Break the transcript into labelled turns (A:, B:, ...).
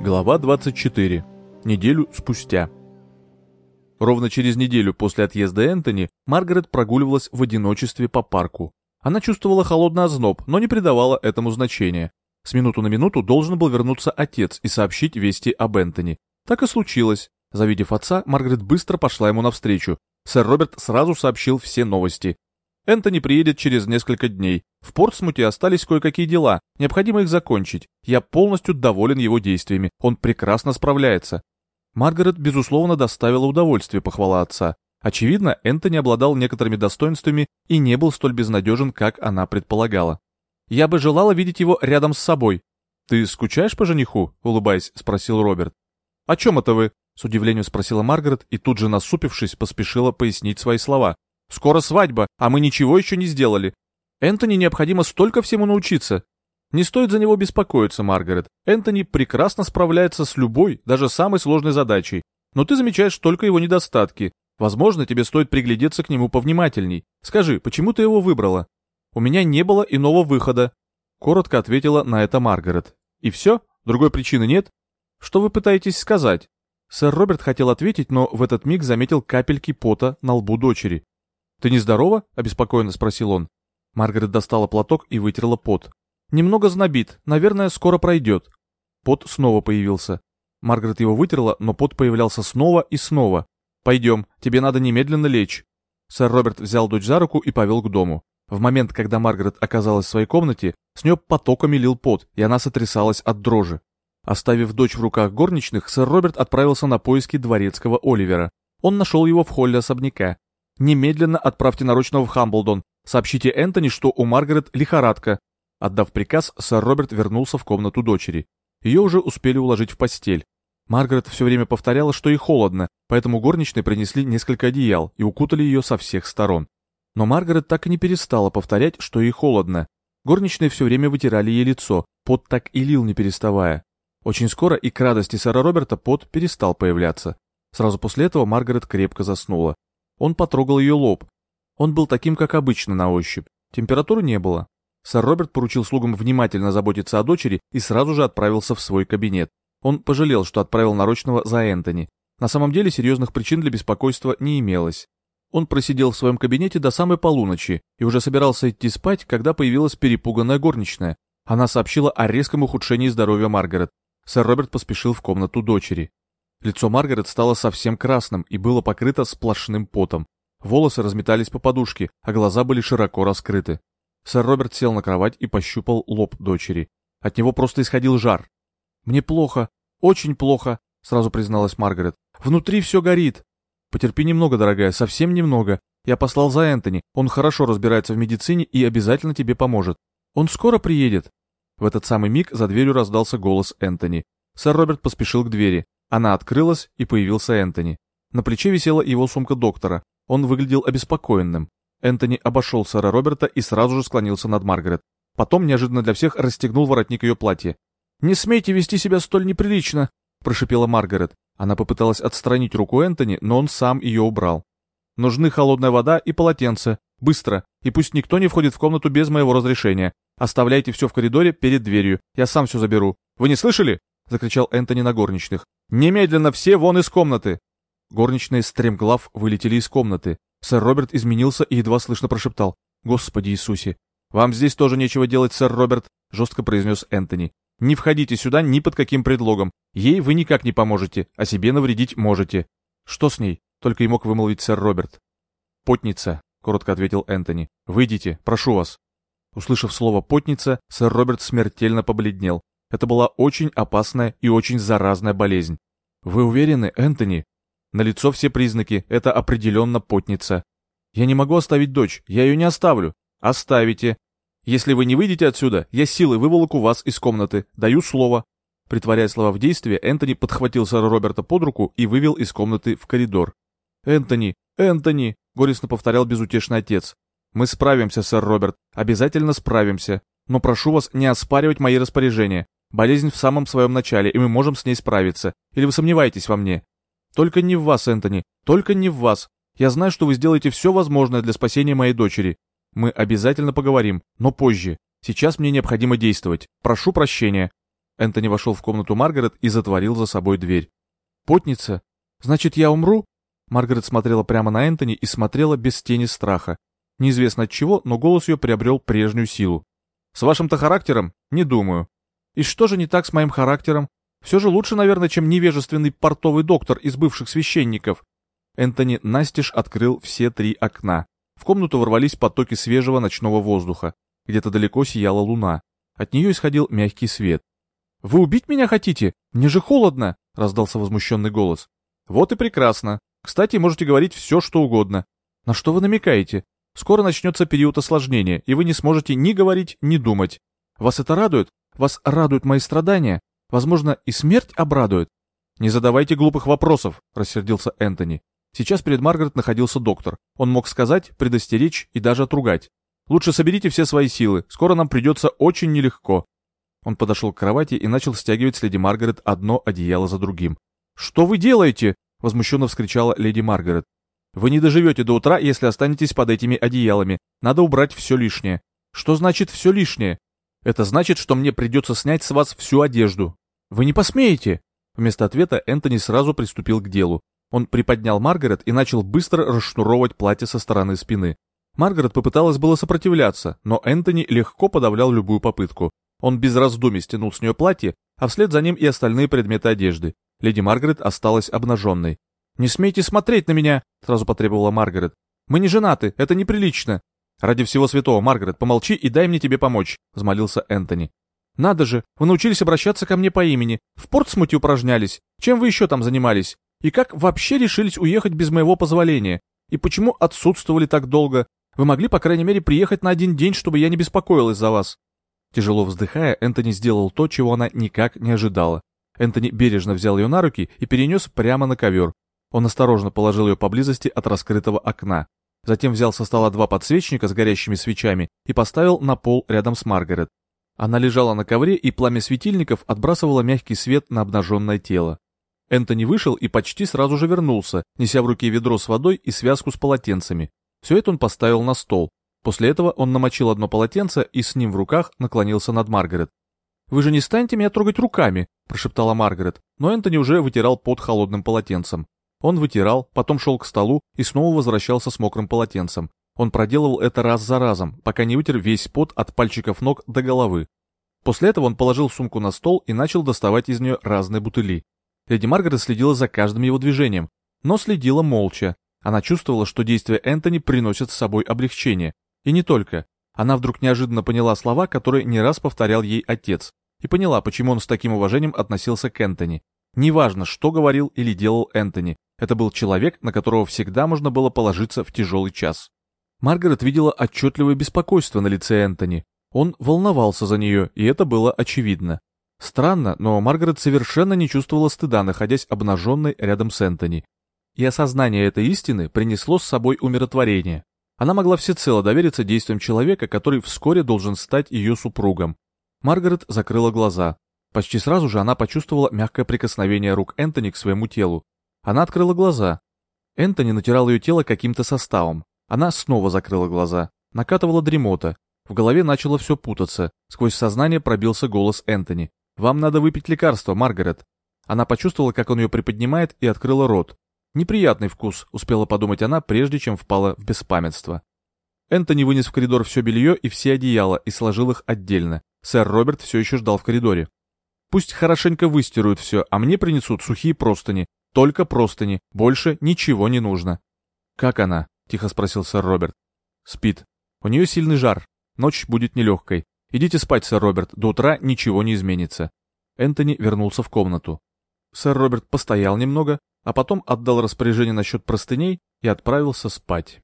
A: Глава 24. Неделю спустя. Ровно через неделю после отъезда Энтони Маргарет прогуливалась в одиночестве по парку. Она чувствовала холодный озноб, но не придавала этому значения. С минуту на минуту должен был вернуться отец и сообщить вести об Энтони. Так и случилось. Завидев отца, Маргарет быстро пошла ему навстречу. Сэр Роберт сразу сообщил все новости. Энтони приедет через несколько дней. В Портсмуте остались кое-какие дела, необходимо их закончить. Я полностью доволен его действиями, он прекрасно справляется. Маргарет, безусловно, доставила удовольствие похвала отца. Очевидно, Энтони обладал некоторыми достоинствами и не был столь безнадежен, как она предполагала. «Я бы желала видеть его рядом с собой». «Ты скучаешь по жениху?» — улыбаясь, спросил Роберт. «О чем это вы?» — с удивлением спросила Маргарет и тут же, насупившись, поспешила пояснить свои слова. Скоро свадьба, а мы ничего еще не сделали. Энтони необходимо столько всему научиться. Не стоит за него беспокоиться, Маргарет. Энтони прекрасно справляется с любой, даже самой сложной задачей. Но ты замечаешь только его недостатки. Возможно, тебе стоит приглядеться к нему повнимательней. Скажи, почему ты его выбрала? У меня не было иного выхода. Коротко ответила на это Маргарет. И все? Другой причины нет? Что вы пытаетесь сказать? Сэр Роберт хотел ответить, но в этот миг заметил капельки пота на лбу дочери. «Ты нездорова?» — обеспокоенно спросил он. Маргарет достала платок и вытерла пот. «Немного знобит, наверное, скоро пройдет». Пот снова появился. Маргарет его вытерла, но пот появлялся снова и снова. «Пойдем, тебе надо немедленно лечь». Сэр Роберт взял дочь за руку и повел к дому. В момент, когда Маргарет оказалась в своей комнате, с нее потоками лил пот, и она сотрясалась от дрожи. Оставив дочь в руках горничных, сэр Роберт отправился на поиски дворецкого Оливера. Он нашел его в холле особняка. Немедленно отправьте наручного в Хамблдон. Сообщите Энтони, что у Маргарет лихорадка. Отдав приказ, сэр Роберт вернулся в комнату дочери. Ее уже успели уложить в постель. Маргарет все время повторяла, что ей холодно, поэтому горничные принесли несколько одеял и укутали ее со всех сторон. Но Маргарет так и не перестала повторять, что ей холодно. Горничные все время вытирали ей лицо, пот так и лил не переставая. Очень скоро и к радости сэра Роберта пот перестал появляться. Сразу после этого Маргарет крепко заснула. Он потрогал ее лоб. Он был таким, как обычно, на ощупь. Температуры не было. Сэр Роберт поручил слугам внимательно заботиться о дочери и сразу же отправился в свой кабинет. Он пожалел, что отправил нарочного за Энтони. На самом деле серьезных причин для беспокойства не имелось. Он просидел в своем кабинете до самой полуночи и уже собирался идти спать, когда появилась перепуганная горничная. Она сообщила о резком ухудшении здоровья Маргарет. Сэр Роберт поспешил в комнату дочери. Лицо Маргарет стало совсем красным и было покрыто сплошным потом. Волосы разметались по подушке, а глаза были широко раскрыты. Сэр Роберт сел на кровать и пощупал лоб дочери. От него просто исходил жар. «Мне плохо, очень плохо», — сразу призналась Маргарет. «Внутри все горит». «Потерпи немного, дорогая, совсем немного. Я послал за Энтони, он хорошо разбирается в медицине и обязательно тебе поможет. Он скоро приедет». В этот самый миг за дверью раздался голос Энтони. Сэр Роберт поспешил к двери. Она открылась, и появился Энтони. На плече висела его сумка доктора. Он выглядел обеспокоенным. Энтони обошел сэра Роберта и сразу же склонился над Маргарет. Потом, неожиданно для всех, расстегнул воротник ее платья. «Не смейте вести себя столь неприлично!» – прошипела Маргарет. Она попыталась отстранить руку Энтони, но он сам ее убрал. «Нужны холодная вода и полотенце. Быстро. И пусть никто не входит в комнату без моего разрешения. Оставляйте все в коридоре перед дверью. Я сам все заберу. Вы не слышали?» – закричал Энтони на горничных. «Немедленно все вон из комнаты!» Горничные стремглав вылетели из комнаты. Сэр Роберт изменился и едва слышно прошептал. «Господи Иисусе!» «Вам здесь тоже нечего делать, сэр Роберт», — жестко произнес Энтони. «Не входите сюда ни под каким предлогом. Ей вы никак не поможете, а себе навредить можете». «Что с ней?» — только и мог вымолвить сэр Роберт. «Потница», — коротко ответил Энтони. «Выйдите, прошу вас». Услышав слово «потница», сэр Роберт смертельно побледнел. Это была очень опасная и очень заразная болезнь. Вы уверены, Энтони? На лицо все признаки, это определенно потница. Я не могу оставить дочь, я ее не оставлю. Оставите. Если вы не выйдете отсюда, я силой выволоку вас из комнаты, даю слово. Притворяя слова в действие, Энтони подхватил сэра Роберта под руку и вывел из комнаты в коридор. «Энтони! Энтони!» — горестно повторял безутешный отец. «Мы справимся, сэр Роберт, обязательно справимся. Но прошу вас не оспаривать мои распоряжения. Болезнь в самом своем начале, и мы можем с ней справиться. Или вы сомневаетесь во мне? Только не в вас, Энтони, только не в вас. Я знаю, что вы сделаете все возможное для спасения моей дочери. Мы обязательно поговорим, но позже. Сейчас мне необходимо действовать. Прошу прощения. Энтони вошел в комнату Маргарет и затворил за собой дверь. «Потница? Значит, я умру?» Маргарет смотрела прямо на Энтони и смотрела без тени страха. Неизвестно от чего, но голос ее приобрел прежнюю силу. «С вашим-то характером? Не думаю. И что же не так с моим характером? Все же лучше, наверное, чем невежественный портовый доктор из бывших священников». Энтони настежь открыл все три окна. В комнату ворвались потоки свежего ночного воздуха. Где-то далеко сияла луна. От нее исходил мягкий свет. «Вы убить меня хотите? Мне же холодно!» — раздался возмущенный голос. «Вот и прекрасно. Кстати, можете говорить все, что угодно. На что вы намекаете? Скоро начнется период осложнения, и вы не сможете ни говорить, ни думать. Вас это радует? Вас радуют мои страдания? Возможно, и смерть обрадует? Не задавайте глупых вопросов, рассердился Энтони. Сейчас перед Маргарет находился доктор. Он мог сказать, предостеречь и даже отругать. Лучше соберите все свои силы, скоро нам придется очень нелегко. Он подошел к кровати и начал стягивать с леди Маргарет одно одеяло за другим. «Что вы делаете?» — возмущенно вскричала леди Маргарет. «Вы не доживете до утра, если останетесь под этими одеялами. Надо убрать все лишнее». «Что значит все лишнее?» «Это значит, что мне придется снять с вас всю одежду». «Вы не посмеете!» Вместо ответа Энтони сразу приступил к делу. Он приподнял Маргарет и начал быстро расшнуровывать платье со стороны спины. Маргарет попыталась было сопротивляться, но Энтони легко подавлял любую попытку. Он без раздумий стянул с нее платье, а вслед за ним и остальные предметы одежды. Леди Маргарет осталась обнаженной. «Не смейте смотреть на меня!» — сразу потребовала Маргарет. «Мы не женаты, это неприлично!» «Ради всего святого, Маргарет, помолчи и дай мне тебе помочь», — взмолился Энтони. «Надо же, вы научились обращаться ко мне по имени. В Портсмуте упражнялись. Чем вы еще там занимались? И как вообще решились уехать без моего позволения? И почему отсутствовали так долго? Вы могли, по крайней мере, приехать на один день, чтобы я не беспокоилась за вас?» Тяжело вздыхая, Энтони сделал то, чего она никак не ожидала. Энтони бережно взял ее на руки и перенес прямо на ковер. Он осторожно положил ее поблизости от раскрытого окна. Затем взял со стола два подсвечника с горящими свечами и поставил на пол рядом с Маргарет. Она лежала на ковре, и пламя светильников отбрасывало мягкий свет на обнаженное тело. Энтони вышел и почти сразу же вернулся, неся в руке ведро с водой и связку с полотенцами. Все это он поставил на стол, После этого он намочил одно полотенце и с ним в руках наклонился над Маргарет. «Вы же не станете меня трогать руками», – прошептала Маргарет, но Энтони уже вытирал под холодным полотенцем. Он вытирал, потом шел к столу и снова возвращался с мокрым полотенцем. Он проделывал это раз за разом, пока не вытер весь пот от пальчиков ног до головы. После этого он положил сумку на стол и начал доставать из нее разные бутыли. Леди Маргарет следила за каждым его движением, но следила молча. Она чувствовала, что действия Энтони приносят с собой облегчение, и не только. Она вдруг неожиданно поняла слова, которые не раз повторял ей отец, и поняла, почему он с таким уважением относился к Энтони. Неважно, что говорил или делал Энтони, это был человек, на которого всегда можно было положиться в тяжелый час. Маргарет видела отчетливое беспокойство на лице Энтони. Он волновался за нее, и это было очевидно. Странно, но Маргарет совершенно не чувствовала стыда, находясь обнаженной рядом с Энтони. И осознание этой истины принесло с собой умиротворение. Она могла всецело довериться действиям человека, который вскоре должен стать ее супругом. Маргарет закрыла глаза. Почти сразу же она почувствовала мягкое прикосновение рук Энтони к своему телу. Она открыла глаза. Энтони натирал ее тело каким-то составом. Она снова закрыла глаза. Накатывала дремота. В голове начало все путаться. Сквозь сознание пробился голос Энтони. «Вам надо выпить лекарство, Маргарет». Она почувствовала, как он ее приподнимает, и открыла рот. Неприятный вкус, успела подумать она, прежде чем впала в беспамятство. Энтони вынес в коридор все белье и все одеяла и сложил их отдельно. Сэр Роберт все еще ждал в коридоре. Пусть хорошенько выстируют все, а мне принесут сухие простыни. Только простыни, больше ничего не нужно. «Как она?» — тихо спросил сэр Роберт. «Спит. У нее сильный жар. Ночь будет нелегкой. Идите спать, сэр Роберт, до утра ничего не изменится». Энтони вернулся в комнату. Сэр Роберт постоял немного, а потом отдал распоряжение насчет простыней и отправился спать.